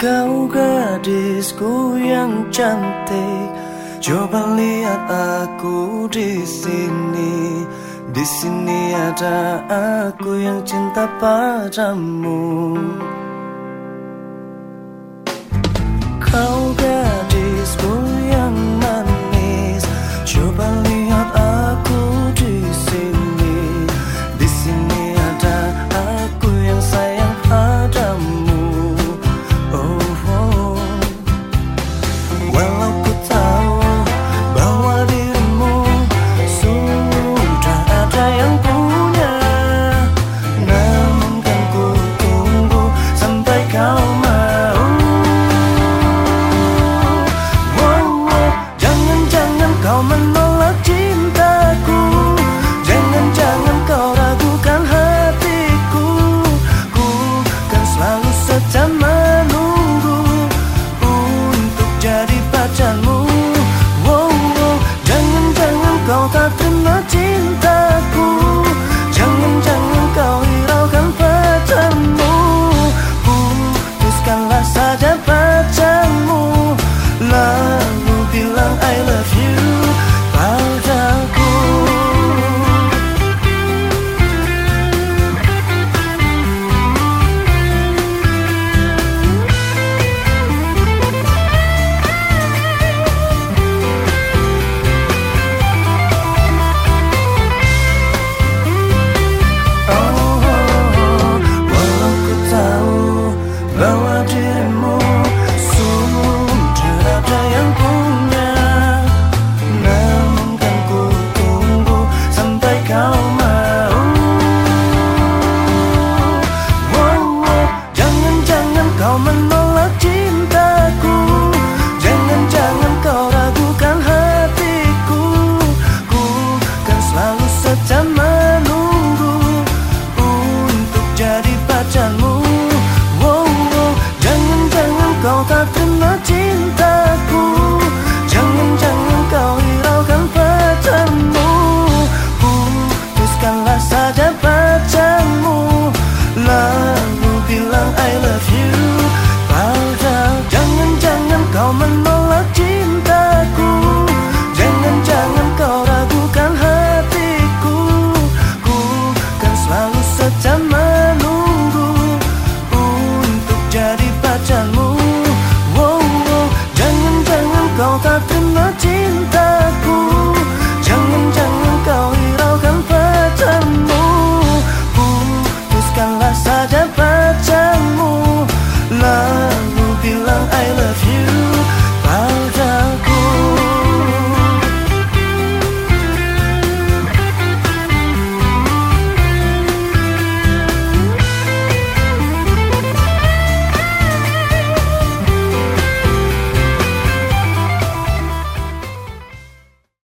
Kau gadisku yang cantik, coba lihat aku di sini. Di sini ada aku yang cinta padamu. ada hujanmu 尽头